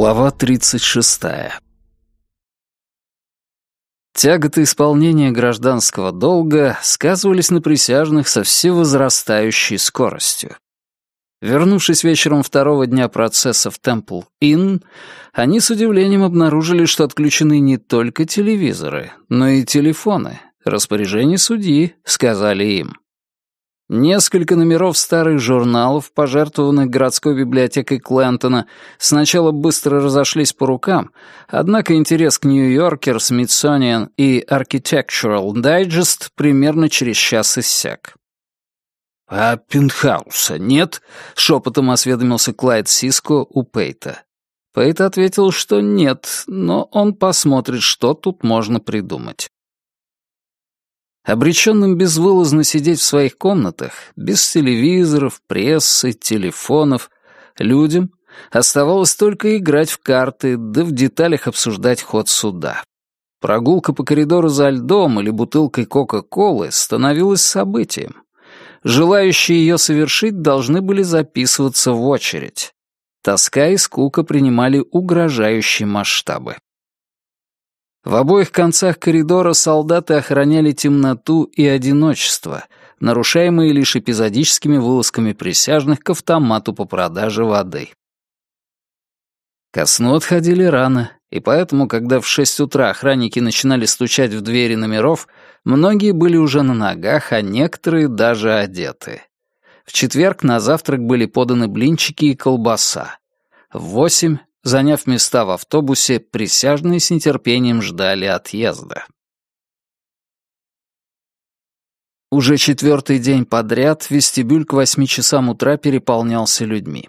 Глава 36. Тяготы исполнения гражданского долга сказывались на присяжных со всевозрастающей скоростью. Вернувшись вечером второго дня процесса в Темпл Инн, они с удивлением обнаружили, что отключены не только телевизоры, но и телефоны. Распоряжение судьи, сказали им. Несколько номеров старых журналов, пожертвованных городской библиотекой Клентона, сначала быстро разошлись по рукам, однако интерес к Нью-Йоркер, Смитсониан и Architectural Digest примерно через час иссяк. «А пентхауса нет?» — шепотом осведомился Клайд Сиско у Пейта. Пейт ответил, что нет, но он посмотрит, что тут можно придумать. Обреченным безвылазно сидеть в своих комнатах, без телевизоров, прессы, телефонов, людям оставалось только играть в карты, да в деталях обсуждать ход суда. Прогулка по коридору за льдом или бутылкой Кока-Колы становилась событием. Желающие ее совершить должны были записываться в очередь. Тоска и скука принимали угрожающие масштабы. В обоих концах коридора солдаты охраняли темноту и одиночество, нарушаемые лишь эпизодическими вылазками присяжных к автомату по продаже воды. Ко сну отходили рано, и поэтому, когда в шесть утра охранники начинали стучать в двери номеров, многие были уже на ногах, а некоторые даже одеты. В четверг на завтрак были поданы блинчики и колбаса. В восемь Заняв места в автобусе, присяжные с нетерпением ждали отъезда. Уже четвертый день подряд вестибюль к восьми часам утра переполнялся людьми.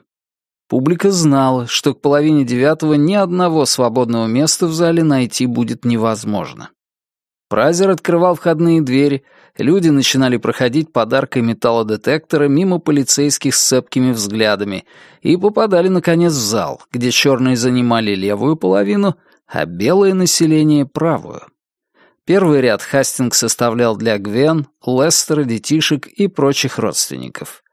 Публика знала, что к половине девятого ни одного свободного места в зале найти будет невозможно. Празер открывал входные двери, люди начинали проходить подаркой металлодетектора мимо полицейских с цепкими взглядами и попадали, наконец, в зал, где черные занимали левую половину, а белое население — правую. Первый ряд Хастинг составлял для Гвен, Лестера, детишек и прочих родственников.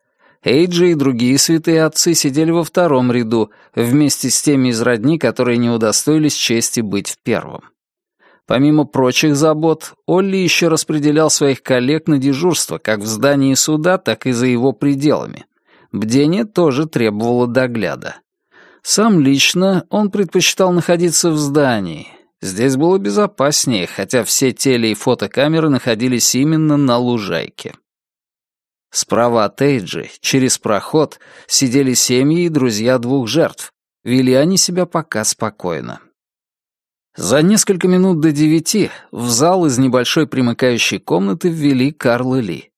Эйджи и другие святые отцы сидели во втором ряду, вместе с теми из родни, которые не удостоились чести быть в первом. Помимо прочих забот, Олли еще распределял своих коллег на дежурство как в здании суда, так и за его пределами. Бдение тоже требовало догляда. Сам лично он предпочитал находиться в здании. Здесь было безопаснее, хотя все теле- и фотокамеры находились именно на лужайке. Справа от Эйджи, через проход, сидели семьи и друзья двух жертв. Вели они себя пока спокойно. За несколько минут до девяти в зал из небольшой примыкающей комнаты ввели Карла Ли.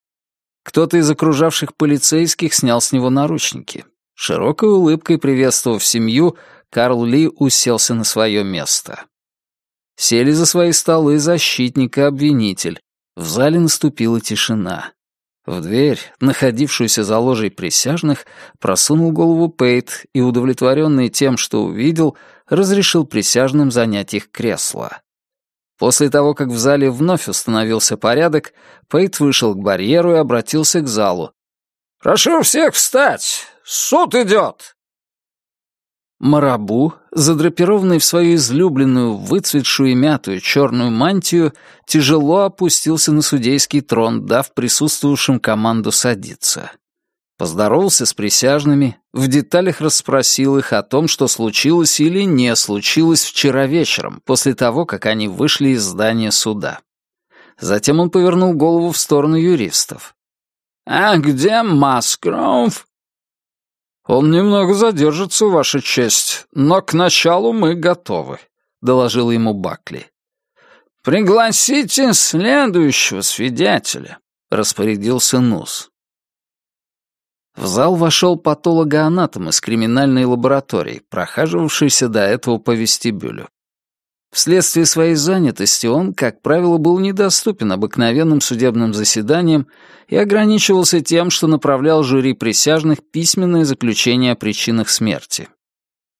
Кто-то из окружавших полицейских снял с него наручники. Широкой улыбкой приветствовав семью, Карл Ли уселся на свое место. Сели за свои столы защитник и обвинитель. В зале наступила тишина. В дверь, находившуюся за ложей присяжных, просунул голову Пейт и, удовлетворенный тем, что увидел, разрешил присяжным занять их кресла. После того, как в зале вновь установился порядок, Пейт вышел к барьеру и обратился к залу. «Прошу всех встать! Суд идет!» Марабу, задрапированный в свою излюбленную, выцветшую и мятую черную мантию, тяжело опустился на судейский трон, дав присутствовавшим команду садиться. Поздоровался с присяжными, в деталях расспросил их о том, что случилось или не случилось вчера вечером, после того, как они вышли из здания суда. Затем он повернул голову в сторону юристов. «А где Маскроув?» «Он немного задержится, Ваша честь, но к началу мы готовы», — доложил ему Бакли. «Пригласите следующего свидетеля», — распорядился Нус. В зал вошел патологоанатом из криминальной лаборатории, прохаживавшийся до этого по вестибюлю. Вследствие своей занятости он, как правило, был недоступен обыкновенным судебным заседаниям и ограничивался тем, что направлял жюри присяжных письменное заключение о причинах смерти.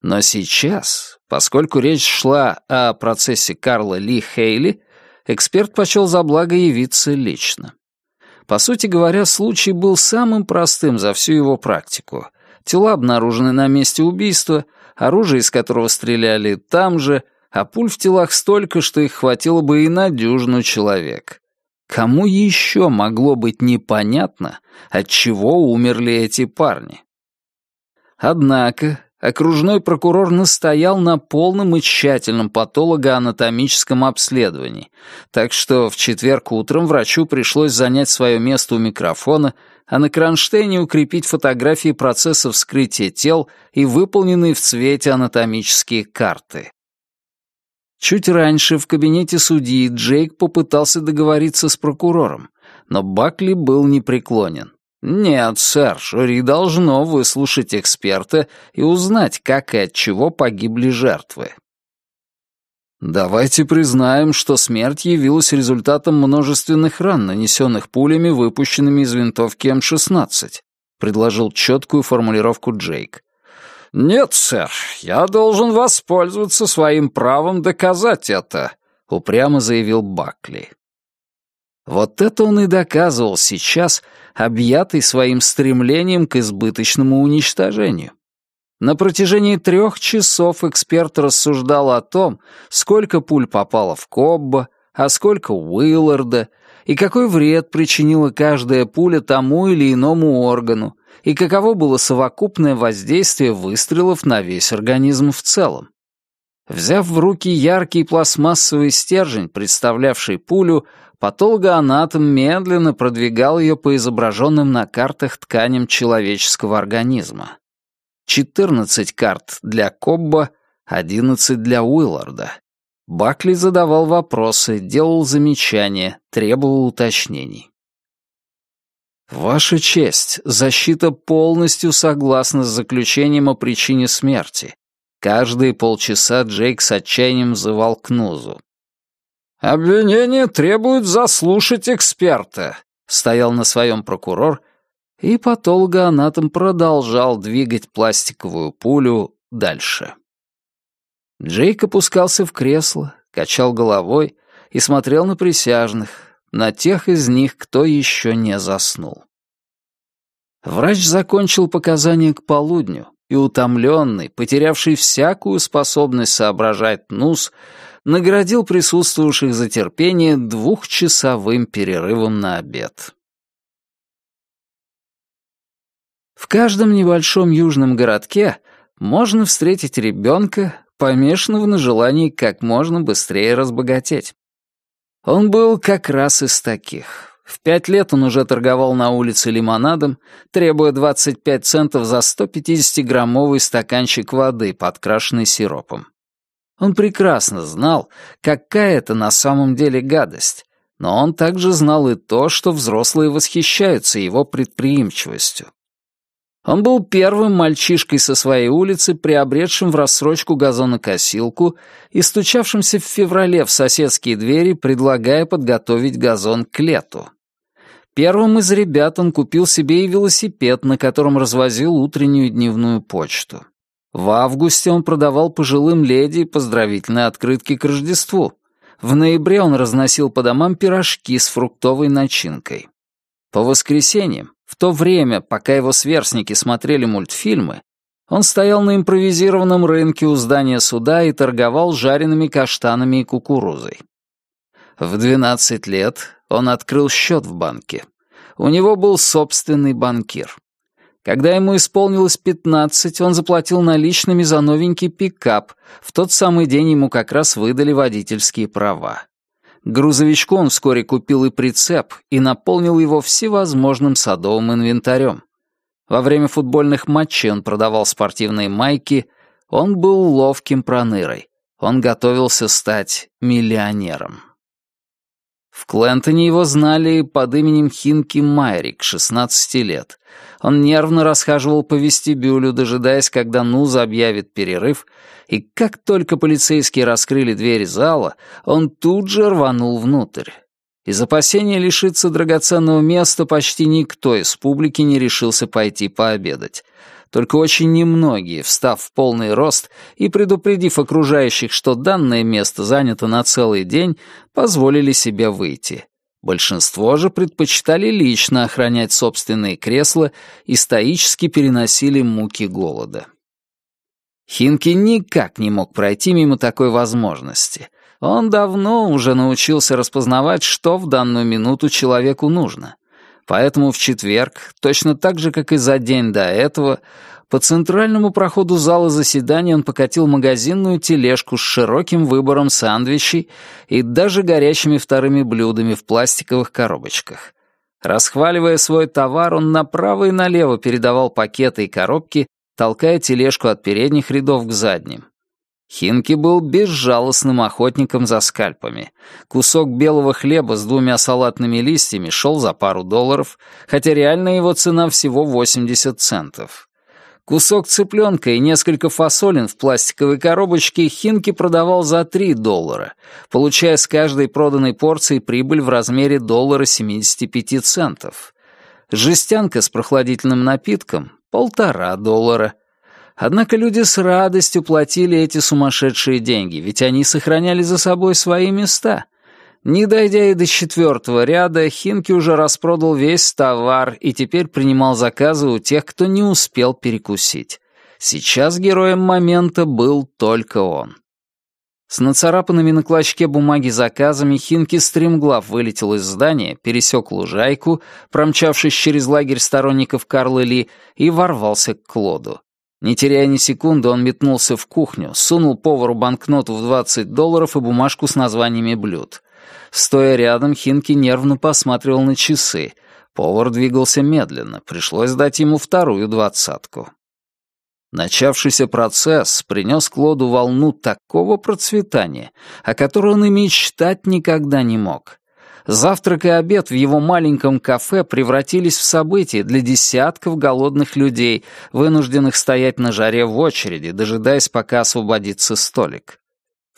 Но сейчас, поскольку речь шла о процессе Карла Ли Хейли, эксперт почел за благо явиться лично. По сути говоря, случай был самым простым за всю его практику. Тела обнаружены на месте убийства, оружие из которого стреляли там же, а пуль в телах столько, что их хватило бы и на дюжину человек. Кому еще могло быть непонятно, от чего умерли эти парни? Однако окружной прокурор настоял на полном и тщательном патологоанатомическом обследовании, так что в четверг утром врачу пришлось занять свое место у микрофона, а на кронштейне укрепить фотографии процесса вскрытия тел и выполненные в цвете анатомические карты. Чуть раньше в кабинете судьи Джейк попытался договориться с прокурором, но Бакли был непреклонен. «Нет, сэр, жюри должно выслушать эксперта и узнать, как и от чего погибли жертвы». Давайте признаем, что смерть явилась результатом множественных ран, нанесенных пулями, выпущенными из винтовки М-16, предложил четкую формулировку Джейк. «Нет, сэр, я должен воспользоваться своим правом доказать это», — упрямо заявил Бакли. Вот это он и доказывал сейчас, объятый своим стремлением к избыточному уничтожению. На протяжении трех часов эксперт рассуждал о том, сколько пуль попало в Кобба, а сколько Уилларда, и какой вред причинила каждая пуля тому или иному органу, и каково было совокупное воздействие выстрелов на весь организм в целом. Взяв в руки яркий пластмассовый стержень, представлявший пулю, патологоанатом медленно продвигал ее по изображенным на картах тканям человеческого организма. 14 карт для Кобба, 11 для Уилларда. Бакли задавал вопросы, делал замечания, требовал уточнений. «Ваша честь, защита полностью согласна с заключением о причине смерти». Каждые полчаса Джейк с отчаянием взывал к Нузу. «Обвинение требует заслушать эксперта», — стоял на своем прокурор, и патологоанатом продолжал двигать пластиковую пулю дальше. Джейк опускался в кресло, качал головой и смотрел на присяжных, на тех из них, кто еще не заснул. Врач закончил показания к полудню, и утомленный, потерявший всякую способность соображать Нус, наградил присутствовавших за терпение двухчасовым перерывом на обед. В каждом небольшом южном городке можно встретить ребенка, помешанного на желании как можно быстрее разбогатеть. Он был как раз из таких. В пять лет он уже торговал на улице лимонадом, требуя 25 центов за 150-граммовый стаканчик воды, подкрашенный сиропом. Он прекрасно знал, какая это на самом деле гадость, но он также знал и то, что взрослые восхищаются его предприимчивостью. Он был первым мальчишкой со своей улицы, приобретшим в рассрочку газонокосилку и стучавшимся в феврале в соседские двери, предлагая подготовить газон к лету. Первым из ребят он купил себе и велосипед, на котором развозил утреннюю дневную почту. В августе он продавал пожилым леди поздравительные открытки к Рождеству. В ноябре он разносил по домам пирожки с фруктовой начинкой. По воскресеньям в то время, пока его сверстники смотрели мультфильмы, он стоял на импровизированном рынке у здания суда и торговал жареными каштанами и кукурузой. В 12 лет он открыл счет в банке. У него был собственный банкир. Когда ему исполнилось 15, он заплатил наличными за новенький пикап. В тот самый день ему как раз выдали водительские права. Грузовичку он вскоре купил и прицеп, и наполнил его всевозможным садовым инвентарем. Во время футбольных матчей он продавал спортивные майки, он был ловким пронырой. Он готовился стать миллионером. В Клентоне его знали под именем Хинки Майрик, 16 лет. Он нервно расхаживал по вестибюлю, дожидаясь, когда Нуза объявит перерыв, и как только полицейские раскрыли двери зала, он тут же рванул внутрь. Из опасения лишиться драгоценного места почти никто из публики не решился пойти пообедать. Только очень немногие, встав в полный рост и предупредив окружающих, что данное место занято на целый день, позволили себе выйти. Большинство же предпочитали лично охранять собственные кресла и стоически переносили муки голода. Хинки никак не мог пройти мимо такой возможности. Он давно уже научился распознавать, что в данную минуту человеку нужно. Поэтому в четверг, точно так же, как и за день до этого, по центральному проходу зала заседаний он покатил магазинную тележку с широким выбором сандвичей и даже горячими вторыми блюдами в пластиковых коробочках. Расхваливая свой товар, он направо и налево передавал пакеты и коробки толкая тележку от передних рядов к задним. Хинки был безжалостным охотником за скальпами. Кусок белого хлеба с двумя салатными листьями шел за пару долларов, хотя реальная его цена всего 80 центов. Кусок цыпленка и несколько фасолин в пластиковой коробочке Хинки продавал за 3 доллара, получая с каждой проданной порции прибыль в размере доллара 75 центов. Жестянка с прохладительным напитком полтора доллара. Однако люди с радостью платили эти сумасшедшие деньги, ведь они сохраняли за собой свои места. Не дойдя и до четвертого ряда, Хинки уже распродал весь товар и теперь принимал заказы у тех, кто не успел перекусить. Сейчас героем момента был только он. С нацарапанными на клочке бумаги заказами Хинки стремглав вылетел из здания, пересек лужайку, промчавшись через лагерь сторонников Карла Ли, и ворвался к Клоду. Не теряя ни секунды, он метнулся в кухню, сунул повару банкноту в 20 долларов и бумажку с названиями блюд. Стоя рядом, Хинки нервно посматривал на часы. Повар двигался медленно, пришлось дать ему вторую двадцатку. Начавшийся процесс принес Клоду волну такого процветания, о которой он и мечтать никогда не мог. Завтрак и обед в его маленьком кафе превратились в события для десятков голодных людей, вынужденных стоять на жаре в очереди, дожидаясь, пока освободится столик.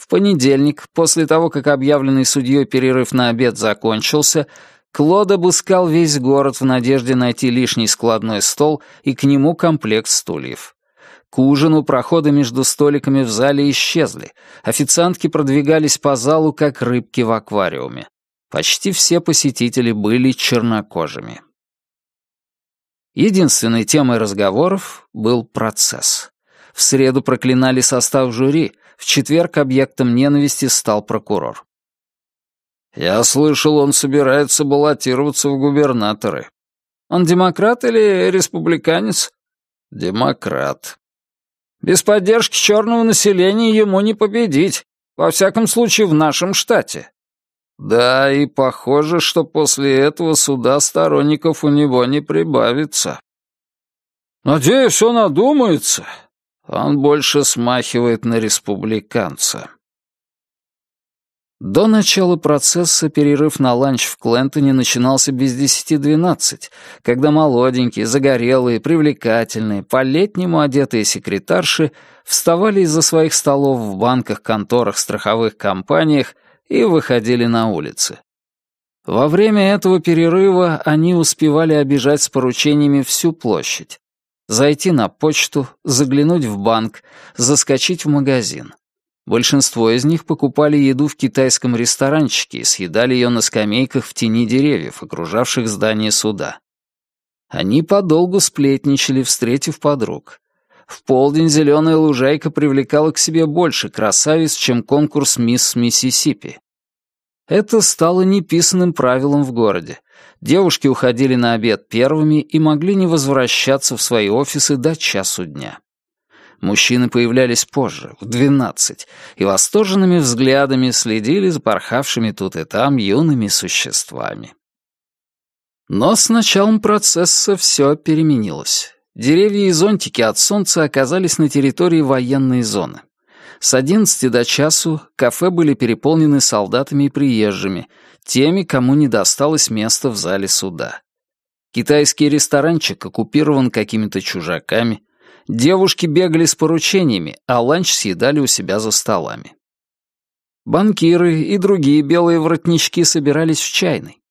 В понедельник, после того, как объявленный судьей перерыв на обед закончился, Клод обыскал весь город в надежде найти лишний складной стол и к нему комплект стульев. К ужину проходы между столиками в зале исчезли. Официантки продвигались по залу, как рыбки в аквариуме. Почти все посетители были чернокожими. Единственной темой разговоров был процесс. В среду проклинали состав жюри, в четверг объектом ненависти стал прокурор. «Я слышал, он собирается баллотироваться в губернаторы. Он демократ или республиканец?» «Демократ», без поддержки черного населения ему не победить. Во всяком случае, в нашем штате. Да, и похоже, что после этого суда сторонников у него не прибавится. Надеюсь, он одумается. Он больше смахивает на республиканца. До начала процесса перерыв на ланч в Клентоне начинался без десяти двенадцать, когда молоденькие, загорелые, привлекательные, по-летнему одетые секретарши вставали из-за своих столов в банках, конторах, страховых компаниях и выходили на улицы. Во время этого перерыва они успевали обижать с поручениями всю площадь. Зайти на почту, заглянуть в банк, заскочить в магазин. Большинство из них покупали еду в китайском ресторанчике и съедали ее на скамейках в тени деревьев, окружавших здание суда. Они подолгу сплетничали, встретив подруг. В полдень зеленая лужайка привлекала к себе больше красавиц, чем конкурс «Мисс Миссисипи». Это стало неписанным правилом в городе. Девушки уходили на обед первыми и могли не возвращаться в свои офисы до часу дня. Мужчины появлялись позже, в двенадцать, и восторженными взглядами следили за порхавшими тут и там юными существами. Но с началом процесса все переменилось. Деревья и зонтики от солнца оказались на территории военной зоны. С одиннадцати до часу кафе были переполнены солдатами и приезжими, теми, кому не досталось места в зале суда. Китайский ресторанчик оккупирован какими-то чужаками, Девушки бегали с поручениями, а ланч съедали у себя за столами. Банкиры и другие белые воротнички собирались в чайной.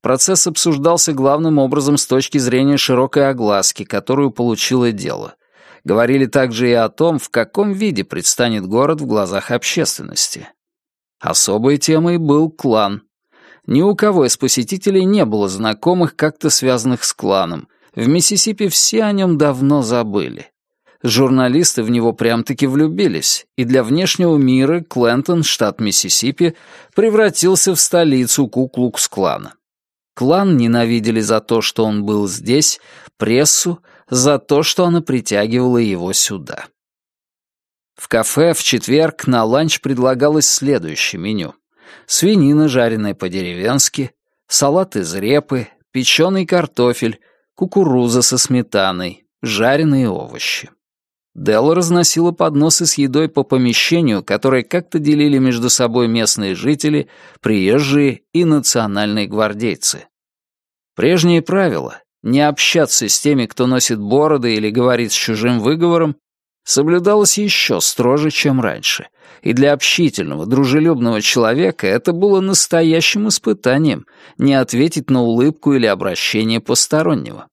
Процесс обсуждался главным образом с точки зрения широкой огласки, которую получило дело. Говорили также и о том, в каком виде предстанет город в глазах общественности. Особой темой был клан. Ни у кого из посетителей не было знакомых, как-то связанных с кланом. В Миссисипи все о нем давно забыли. Журналисты в него прям-таки влюбились, и для внешнего мира Клентон, штат Миссисипи, превратился в столицу Ку-Клукс-клана. Клан ненавидели за то, что он был здесь, прессу — за то, что она притягивала его сюда. В кафе в четверг на ланч предлагалось следующее меню. Свинина, жареная по-деревенски, салат из репы, печеный картофель, кукуруза со сметаной, жареные овощи. Делла разносила подносы с едой по помещению, которое как-то делили между собой местные жители, приезжие и национальные гвардейцы. Прежние правила — не общаться с теми, кто носит бороды или говорит с чужим выговором, соблюдалось еще строже, чем раньше, и для общительного, дружелюбного человека это было настоящим испытанием не ответить на улыбку или обращение постороннего.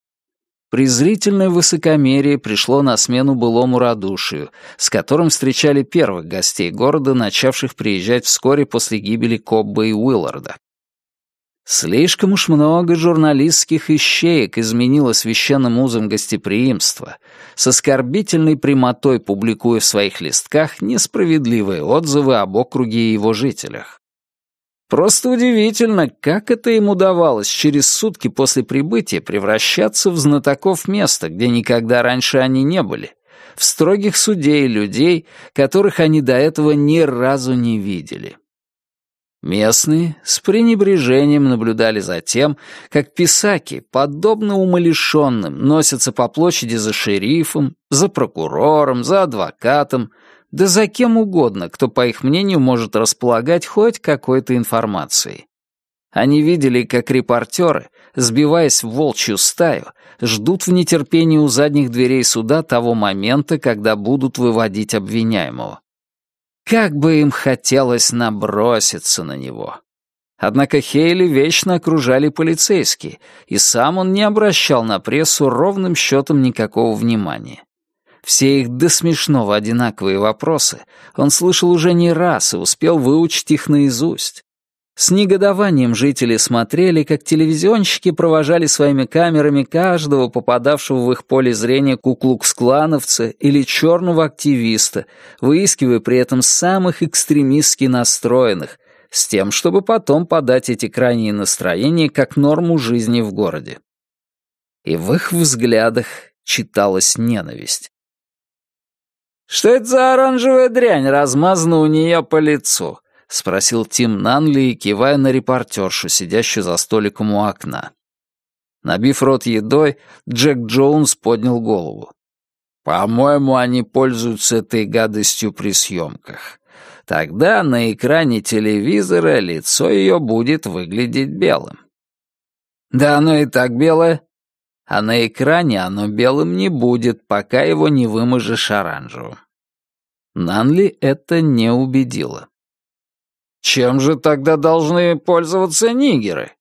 Презрительное высокомерие пришло на смену былому радушию, с которым встречали первых гостей города, начавших приезжать вскоре после гибели Кобба и Уилларда. Слишком уж много журналистских ищеек изменило священным узом гостеприимства, с оскорбительной прямотой публикуя в своих листках несправедливые отзывы об округе и его жителях. Просто удивительно, как это им удавалось через сутки после прибытия превращаться в знатоков места, где никогда раньше они не были, в строгих судей людей, которых они до этого ни разу не видели. Местные с пренебрежением наблюдали за тем, как писаки, подобно умалишенным, носятся по площади за шерифом, за прокурором, за адвокатом, да за кем угодно, кто, по их мнению, может располагать хоть какой-то информацией. Они видели, как репортеры, сбиваясь в волчью стаю, ждут в нетерпении у задних дверей суда того момента, когда будут выводить обвиняемого. Как бы им хотелось наброситься на него. Однако Хейли вечно окружали полицейские, и сам он не обращал на прессу ровным счетом никакого внимания. Все их до смешного одинаковые вопросы он слышал уже не раз и успел выучить их наизусть. С негодованием жители смотрели, как телевизионщики провожали своими камерами каждого попадавшего в их поле зрения куклукс-клановца или черного активиста, выискивая при этом самых экстремистски настроенных, с тем, чтобы потом подать эти крайние настроения как норму жизни в городе. И в их взглядах читалась ненависть. «Что это за оранжевая дрянь размазана у нее по лицу?» — спросил Тим Нанли, кивая на репортершу, сидящую за столиком у окна. Набив рот едой, Джек Джонс поднял голову. «По-моему, они пользуются этой гадостью при съемках. Тогда на экране телевизора лицо ее будет выглядеть белым». «Да оно и так белое», а на экране оно белым не будет, пока его не вымажешь оранжевым. Нанли это не убедило. Чем же тогда должны пользоваться нигеры?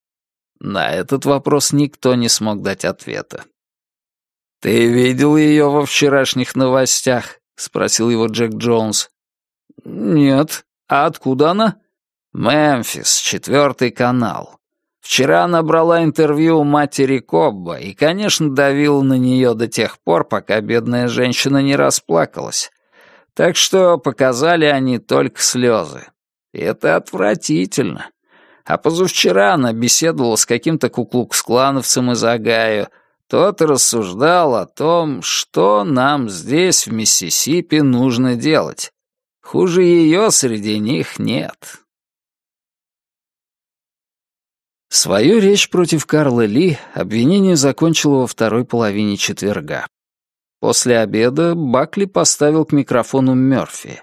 На этот вопрос никто не смог дать ответа. «Ты видел ее во вчерашних новостях?» — спросил его Джек Джонс. «Нет. А откуда она?» «Мемфис, четвертый канал. Вчера она брала интервью у матери Кобба и, конечно, давила на нее до тех пор, пока бедная женщина не расплакалась. Так что показали они только слезы. Это отвратительно. А позавчера она беседовала с каким-то куклукс-клановцем из Огайо. Тот рассуждал о том, что нам здесь, в Миссисипи, нужно делать. Хуже ее среди них нет. Свою речь против Карла Ли обвинение закончило во второй половине четверга. После обеда Бакли поставил к микрофону Мёрфи.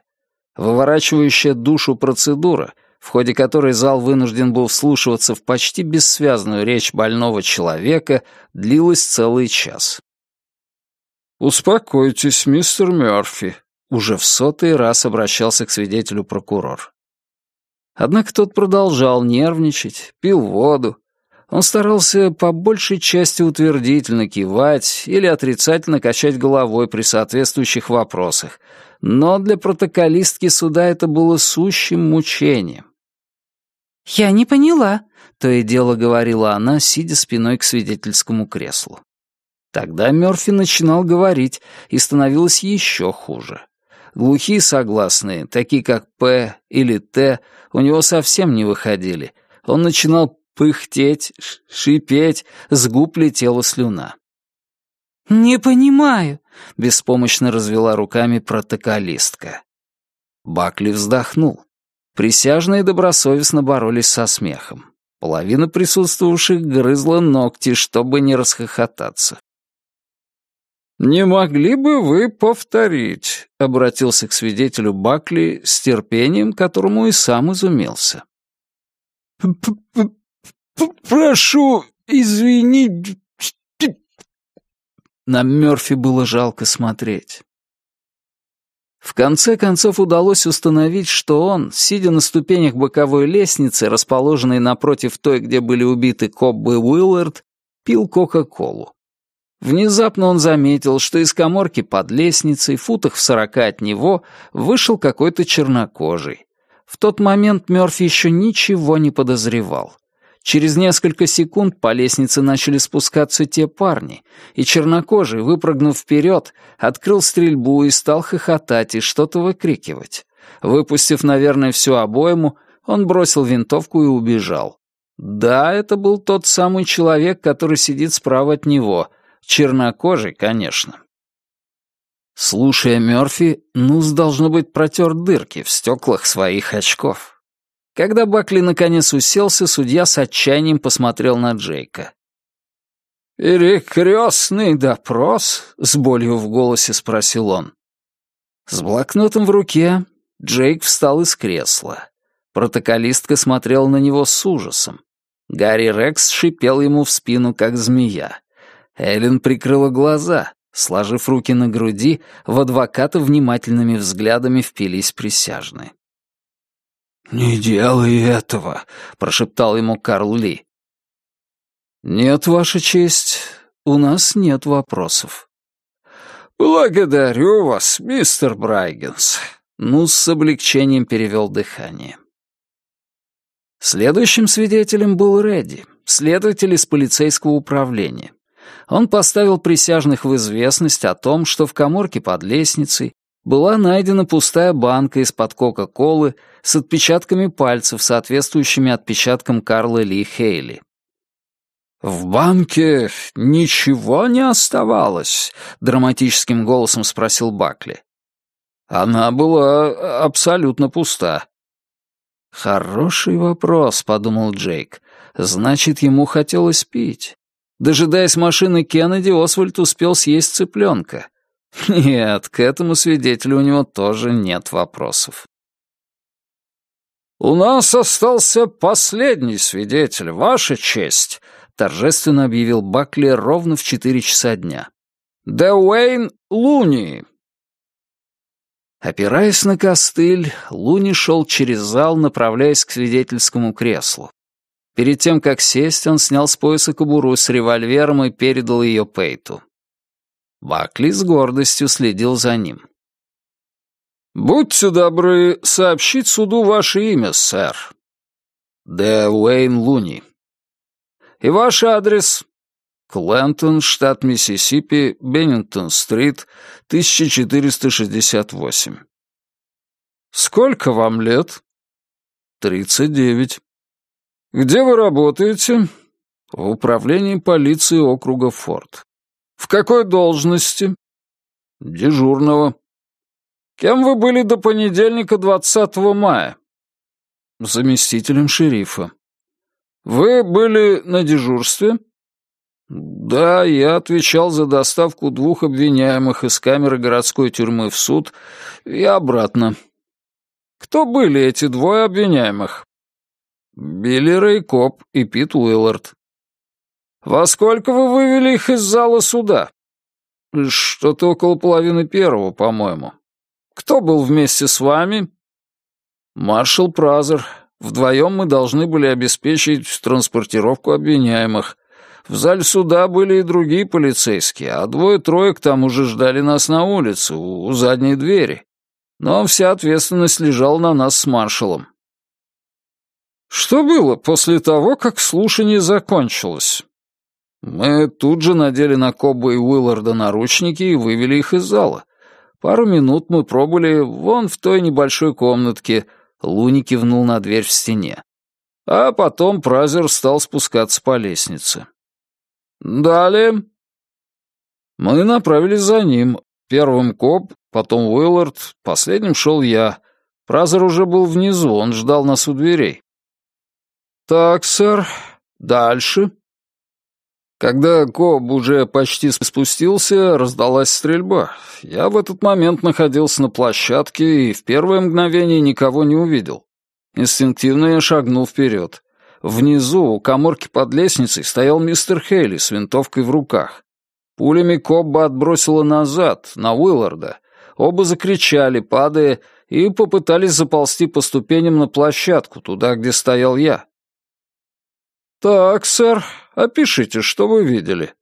Выворачивающая душу процедура, в ходе которой зал вынужден был вслушиваться в почти бессвязную речь больного человека, длилась целый час. «Успокойтесь, мистер Мёрфи», — уже в сотый раз обращался к свидетелю прокурор. Однако тот продолжал нервничать, пил воду. Он старался по большей части утвердительно кивать или отрицательно качать головой при соответствующих вопросах, но для протоколистки суда это было сущим мучением. «Я не поняла», — то и дело говорила она, сидя спиной к свидетельскому креслу. Тогда Мёрфи начинал говорить, и становилось еще хуже. Глухие согласные, такие как «п» или «т», у него совсем не выходили. Он начинал пыхтеть, шипеть, с губ летела слюна. «Не понимаю», — беспомощно развела руками протоколистка. Бакли вздохнул. Присяжные добросовестно боролись со смехом. Половина присутствовавших грызла ногти, чтобы не расхохотаться. «Не могли бы вы повторить?» — обратился к свидетелю Бакли с терпением, которому и сам изумился. «Прошу извинить...» На Мёрфи было жалко смотреть. В конце концов удалось установить, что он, сидя на ступенях боковой лестницы, расположенной напротив той, где были убиты Кобб и Уиллард, пил Кока-Колу. Внезапно он заметил, что из коморки под лестницей, футах в сорока от него, вышел какой-то чернокожий. В тот момент Мёрфи еще ничего не подозревал. Через несколько секунд по лестнице начали спускаться те парни, и чернокожий, выпрыгнув вперед, открыл стрельбу и стал хохотать и что-то выкрикивать. Выпустив, наверное, всю обойму, он бросил винтовку и убежал. Да, это был тот самый человек, который сидит справа от него — Чернокожий, конечно. Слушая Мёрфи, Нус, должно быть, протер дырки в стеклах своих очков. Когда Бакли наконец уселся, судья с отчаянием посмотрел на Джейка. «Перекрестный допрос?» — с болью в голосе спросил он. С блокнотом в руке Джейк встал из кресла. Протоколистка смотрела на него с ужасом. Гарри Рекс шипел ему в спину, как змея. Эллен прикрыла глаза. Сложив руки на груди, в адвоката внимательными взглядами впились присяжные. «Не делай этого», — прошептал ему Карл Ли. «Нет, Ваша честь, у нас нет вопросов». «Благодарю вас, мистер Брайгенс», — ну с облегчением перевел дыхание. Следующим свидетелем был Редди, следователь из полицейского управления он поставил присяжных в известность о том, что в коморке под лестницей была найдена пустая банка из-под Кока-Колы с отпечатками пальцев, соответствующими отпечаткам Карла Ли Хейли. «В банке ничего не оставалось?» — драматическим голосом спросил Бакли. «Она была абсолютно пуста». «Хороший вопрос», — подумал Джейк. «Значит, ему хотелось пить». Дожидаясь машины Кеннеди, Освальд успел съесть цыпленка. Нет, к этому свидетелю у него тоже нет вопросов. «У нас остался последний свидетель, Ваша честь», — торжественно объявил Бакли ровно в четыре часа дня. «Дэуэйн Луни». Опираясь на костыль, Луни шел через зал, направляясь к свидетельскому креслу. Перед тем, как сесть, он снял с пояса кобуру с револьвером и передал ее Пейту. Бакли с гордостью следил за ним. «Будьте добры сообщить суду ваше имя, сэр». «Де Уэйн Луни». «И ваш адрес?» «Клентон, штат Миссисипи, Беннингтон-стрит, 1468». «Сколько вам лет?» «Тридцать девять». «Где вы работаете?» «В управлении полиции округа Форд». «В какой должности?» «Дежурного». «Кем вы были до понедельника 20 мая?» «Заместителем шерифа». «Вы были на дежурстве?» «Да, я отвечал за доставку двух обвиняемых из камеры городской тюрьмы в суд и обратно». «Кто были эти двое обвиняемых?» Билли Рейкоп и Пит Уиллард. «Во сколько вы вывели их из зала суда?» «Что-то около половины первого, по-моему». «Кто был вместе с вами?» «Маршал Празер. Вдвоем мы должны были обеспечить транспортировку обвиняемых. В зале суда были и другие полицейские, а двое-трое к тому же ждали нас на улице, у задней двери. Но вся ответственность лежала на нас с маршалом. Что было после того, как слушание закончилось? Мы тут же надели на Коба и Уилларда наручники и вывели их из зала. Пару минут мы пробыли вон в той небольшой комнатке. Луни кивнул на дверь в стене. А потом Празер стал спускаться по лестнице. Далее. Мы направились за ним. Первым Коб, потом Уиллард, последним шел я. Празер уже был внизу, он ждал нас у дверей. «Так, сэр, дальше». Когда Коб уже почти спустился, раздалась стрельба. Я в этот момент находился на площадке и в первое мгновение никого не увидел. Инстинктивно я шагнул вперед. Внизу, у коморки под лестницей, стоял мистер Хейли с винтовкой в руках. Пулями Кобба отбросило назад, на Уилларда. Оба закричали, падая, и попытались заползти по ступеням на площадку, туда, где стоял я. «Так, сэр, опишите, что вы видели».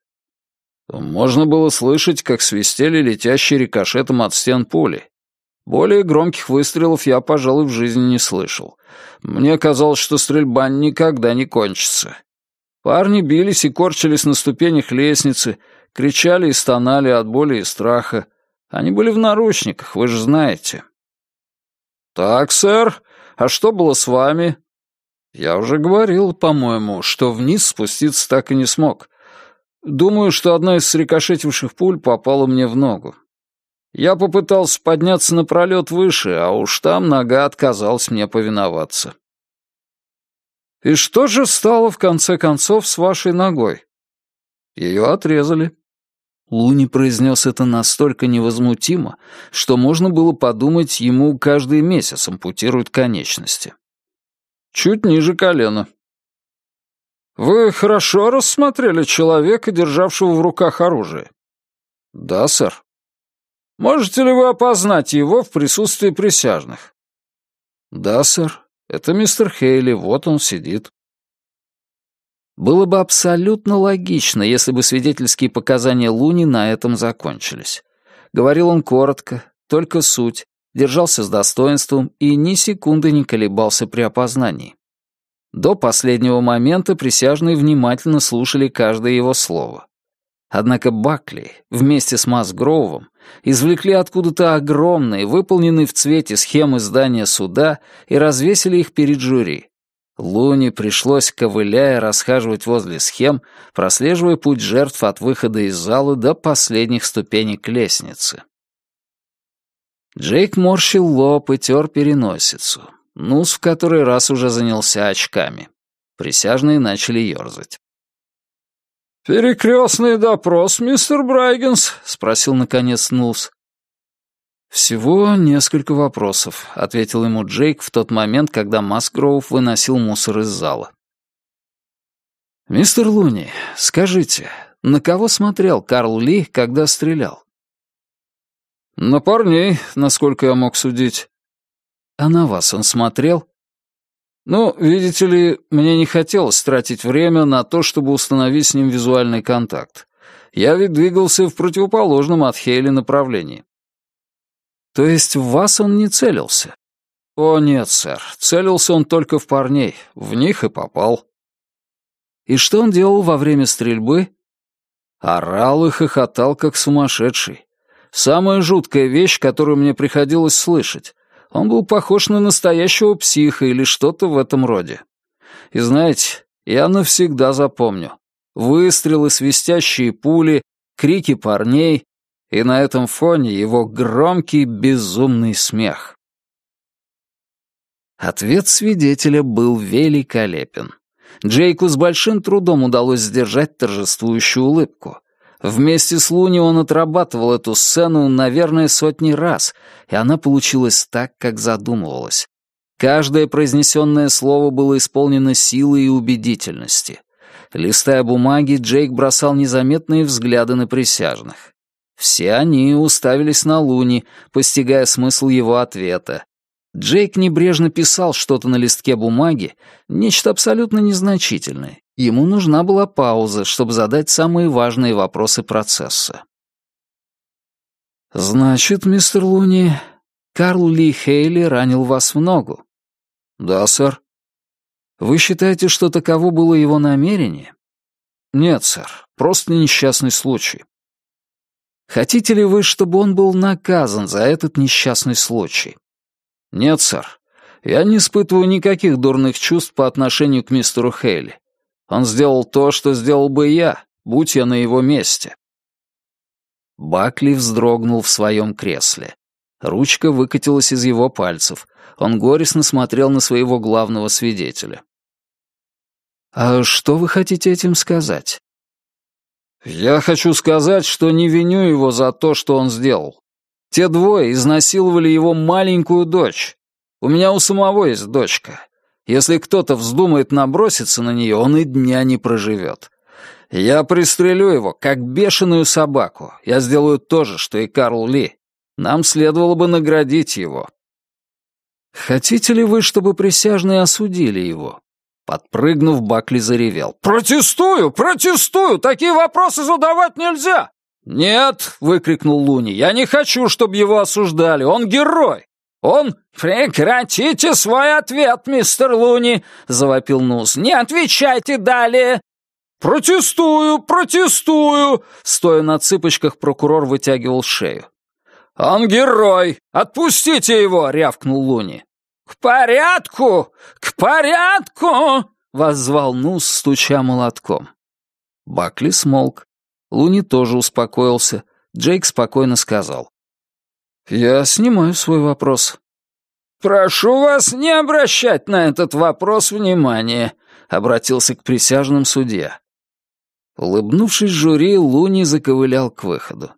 Можно было слышать, как свистели летящие рикошетом от стен пули. Более громких выстрелов я, пожалуй, в жизни не слышал. Мне казалось, что стрельба никогда не кончится. Парни бились и корчились на ступенях лестницы, кричали и стонали от боли и страха. Они были в наручниках, вы же знаете. «Так, сэр, а что было с вами?» «Я уже говорил, по-моему, что вниз спуститься так и не смог. Думаю, что одна из срикошетивших пуль попала мне в ногу. Я попытался подняться напролет выше, а уж там нога отказалась мне повиноваться». «И что же стало, в конце концов, с вашей ногой?» «Ее отрезали», Луни произнес это настолько невозмутимо, что можно было подумать, ему каждый месяц ампутируют конечности. Чуть ниже колена. «Вы хорошо рассмотрели человека, державшего в руках оружие?» «Да, сэр». «Можете ли вы опознать его в присутствии присяжных?» «Да, сэр. Это мистер Хейли, вот он сидит». Было бы абсолютно логично, если бы свидетельские показания Луни на этом закончились. Говорил он коротко, только суть, держался с достоинством и ни секунды не колебался при опознании. До последнего момента присяжные внимательно слушали каждое его слово. Однако Бакли вместе с Масгроувом извлекли откуда-то огромные, выполненные в цвете схемы здания суда и развесили их перед жюри. Луне пришлось, ковыляя, расхаживать возле схем, прослеживая путь жертв от выхода из зала до последних ступенек лестницы. Джейк морщил лоб и тер переносицу. Нус в который раз уже занялся очками. Присяжные начали ерзать. «Перекрестный допрос, мистер Брайгенс?» — спросил наконец Нус. «Всего несколько вопросов», — ответил ему Джейк в тот момент, когда Маскроув выносил мусор из зала. «Мистер Луни, скажите, на кого смотрел Карл Ли, когда стрелял?» «На парней, насколько я мог судить». «А на вас он смотрел?» «Ну, видите ли, мне не хотелось тратить время на то, чтобы установить с ним визуальный контакт. Я ведь двигался в противоположном от Хейли направлении. То есть в вас он не целился? О нет, сэр, целился он только в парней, в них и попал. И что он делал во время стрельбы? Орал и хохотал, как сумасшедший. Самая жуткая вещь, которую мне приходилось слышать. Он был похож на настоящего психа или что-то в этом роде. И знаете, я навсегда запомню. Выстрелы, свистящие пули, крики парней, и на этом фоне его громкий безумный смех. Ответ свидетеля был великолепен. Джейку с большим трудом удалось сдержать торжествующую улыбку. Вместе с Луни он отрабатывал эту сцену, наверное, сотни раз, и она получилась так, как задумывалась. Каждое произнесенное слово было исполнено силой и убедительности. Листая бумаги, Джейк бросал незаметные взгляды на присяжных. Все они уставились на Луни, постигая смысл его ответа. Джейк небрежно писал что-то на листке бумаги, нечто абсолютно незначительное. Ему нужна была пауза, чтобы задать самые важные вопросы процесса. «Значит, мистер Луни, Карл Ли Хейли ранил вас в ногу?» «Да, сэр». «Вы считаете, что таково было его намерение?» «Нет, сэр. просто несчастный случай. Хотите ли вы, чтобы он был наказан за этот несчастный случай? Нет, сэр. Я не испытываю никаких дурных чувств по отношению к мистеру Хейли. Он сделал то, что сделал бы я, будь я на его месте. Бакли вздрогнул в своем кресле. Ручка выкатилась из его пальцев. Он горестно смотрел на своего главного свидетеля. «А что вы хотите этим сказать?» «Я хочу сказать, что не виню его за то, что он сделал. Те двое изнасиловали его маленькую дочь. У меня у самого есть дочка. Если кто-то вздумает наброситься на нее, он и дня не проживет. Я пристрелю его, как бешеную собаку. Я сделаю то же, что и Карл Ли. Нам следовало бы наградить его. Хотите ли вы, чтобы присяжные осудили его? Подпрыгнув, Бакли заревел. «Протестую! Протестую! Такие вопросы задавать нельзя!» «Нет!» — выкрикнул Луни. «Я не хочу, чтобы его осуждали! Он герой! Он...» «Прекратите свой ответ, мистер Луни!» — завопил Нус. «Не отвечайте далее!» «Протестую! Протестую!» Стоя на цыпочках, прокурор вытягивал шею. «Он герой! Отпустите его!» — рявкнул Луни. «К порядку! К порядку!» — воззвал Нус, стуча молотком. Бакли смолк. Луни тоже успокоился. Джейк спокойно сказал. «Я снимаю свой вопрос». «Прошу вас не обращать на этот вопрос внимания», — обратился к присяжным судья. Улыбнувшись жюри, Луни заковылял к выходу.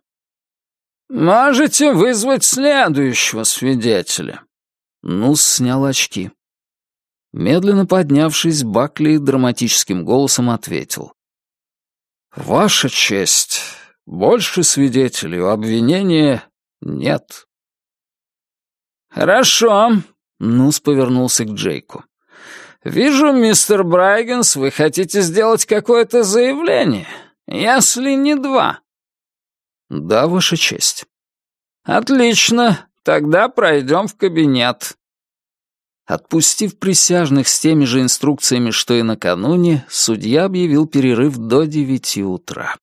«Можете вызвать следующего свидетеля». Нус снял очки. Медленно поднявшись, Бакли драматическим голосом ответил. «Ваша честь, больше свидетелей у обвинения нет». «Хорошо», — Нус повернулся к Джейку. «Вижу, мистер Брайгенс, вы хотите сделать какое-то заявление, если не два». «Да, Ваша честь». «Отлично, тогда пройдем в кабинет». Отпустив присяжных с теми же инструкциями, что и накануне, судья объявил перерыв до девяти утра.